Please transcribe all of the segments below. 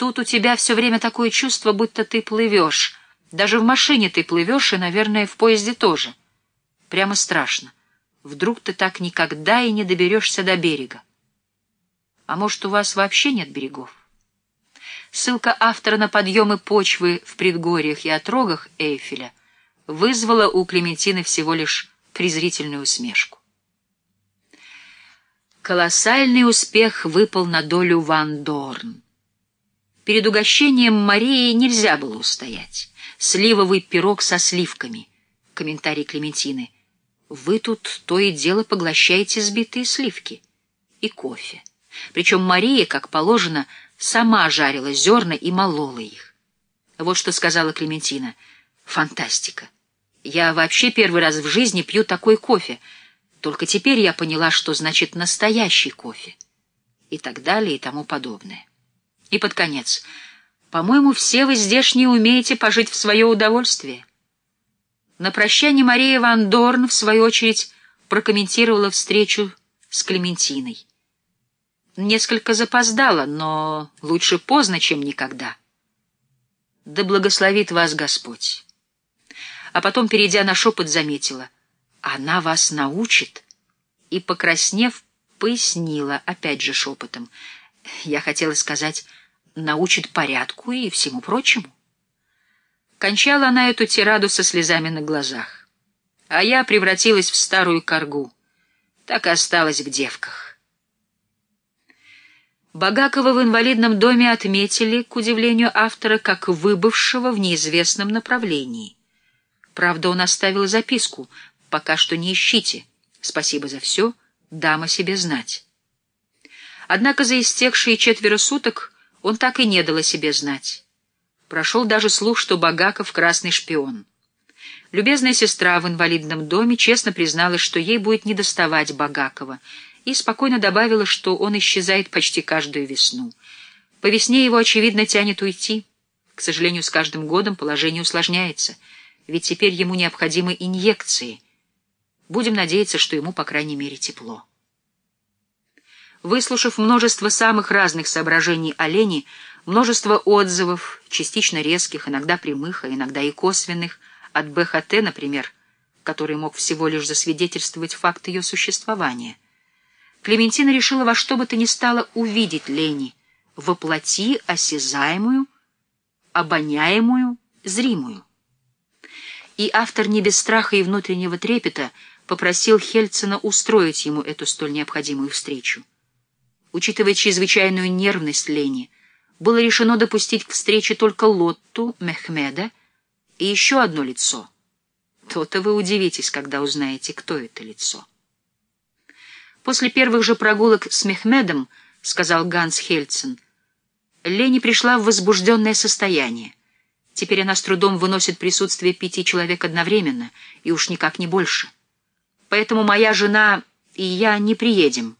Тут у тебя все время такое чувство, будто ты плывешь. Даже в машине ты плывешь, и, наверное, в поезде тоже. Прямо страшно. Вдруг ты так никогда и не доберешься до берега. А может, у вас вообще нет берегов? Ссылка автора на подъемы почвы в предгорьях и отрогах Эйфеля вызвала у Клементины всего лишь презрительную усмешку. Колоссальный успех выпал на долю Ван Дорн. Перед угощением Марии нельзя было устоять. Сливовый пирог со сливками. Комментарий Клементины. Вы тут то и дело поглощаете сбитые сливки. И кофе. Причем Мария, как положено, сама жарила зерна и молола их. Вот что сказала Клементина. Фантастика. Я вообще первый раз в жизни пью такой кофе. Только теперь я поняла, что значит настоящий кофе. И так далее, и тому подобное. И под конец. По-моему, все вы здешние умеете пожить в свое удовольствие. На прощание Мария Ван Дорн, в свою очередь, прокомментировала встречу с Клементиной. Несколько запоздала, но лучше поздно, чем никогда. Да благословит вас Господь. А потом, перейдя на шепот, заметила. Она вас научит. И, покраснев, пояснила, опять же шепотом. Я хотела сказать, научит порядку и всему прочему. Кончала она эту тираду со слезами на глазах. А я превратилась в старую коргу. Так и осталась в девках. Багакова в инвалидном доме отметили, к удивлению автора, как выбывшего в неизвестном направлении. Правда, он оставил записку «Пока что не ищите. Спасибо за все. Дам о себе знать». Однако за истекшие четверо суток он так и не дал о себе знать. Прошел даже слух, что Багаков — красный шпион. Любезная сестра в инвалидном доме честно призналась, что ей будет недоставать Багакова — и спокойно добавила, что он исчезает почти каждую весну. По весне его, очевидно, тянет уйти. К сожалению, с каждым годом положение усложняется, ведь теперь ему необходимы инъекции. Будем надеяться, что ему, по крайней мере, тепло. Выслушав множество самых разных соображений о Лене, множество отзывов, частично резких, иногда прямых, а иногда и косвенных, от БХТ, например, который мог всего лишь засвидетельствовать факт ее существования — Клементина решила во что бы то ни стало увидеть Лени, воплоти осязаемую, обоняемую, зримую. И автор не без страха и внутреннего трепета попросил Хельцена устроить ему эту столь необходимую встречу. Учитывая чрезвычайную нервность Лени, было решено допустить к встрече только Лотту, Мехмеда и еще одно лицо. То-то вы удивитесь, когда узнаете, кто это лицо. После первых же прогулок с Мехмедом, — сказал Ганс Хельцен, — Лени пришла в возбужденное состояние. Теперь она с трудом выносит присутствие пяти человек одновременно, и уж никак не больше. Поэтому моя жена и я не приедем.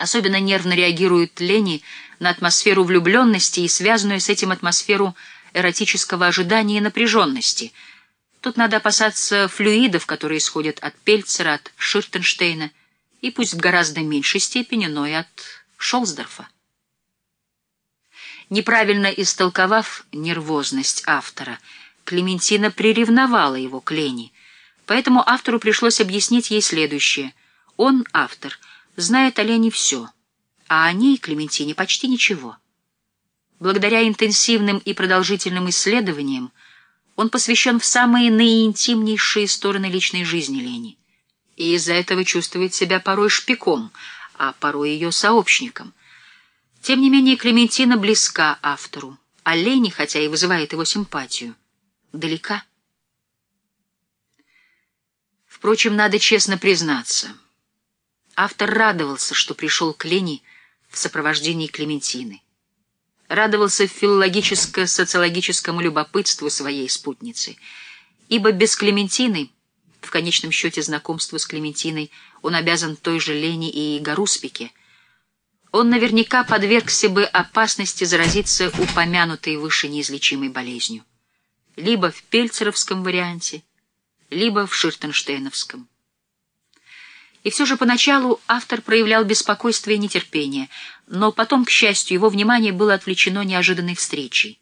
Особенно нервно реагирует Лени на атмосферу влюбленности и связанную с этим атмосферу эротического ожидания и напряженности. Тут надо опасаться флюидов, которые исходят от Пельцера, от Ширтенштейна, и пусть в гораздо меньшей степени, но и от Шолсдорфа. Неправильно истолковав нервозность автора, Клементина приревновала его к Лене, поэтому автору пришлось объяснить ей следующее. Он, автор, знает о Лене все, а о ней, Клементине, почти ничего. Благодаря интенсивным и продолжительным исследованиям он посвящен в самые наиинтимнейшие стороны личной жизни Лени и из-за этого чувствует себя порой шпиком, а порой ее сообщником. Тем не менее, Клементина близка автору, а Лени, хотя и вызывает его симпатию, далека. Впрочем, надо честно признаться. Автор радовался, что пришел к Лене в сопровождении Клементины. Радовался филологическо-социологическому любопытству своей спутницы, ибо без Клементины — в конечном счете знакомству с Клементиной он обязан той же Лене и Гаруспике. Он наверняка подвергся бы опасности заразиться упомянутой выше неизлечимой болезнью. Либо в пельцеровском варианте, либо в ширтенштейновском. И все же поначалу автор проявлял беспокойство и нетерпение, но потом, к счастью, его внимание было отвлечено неожиданной встречей.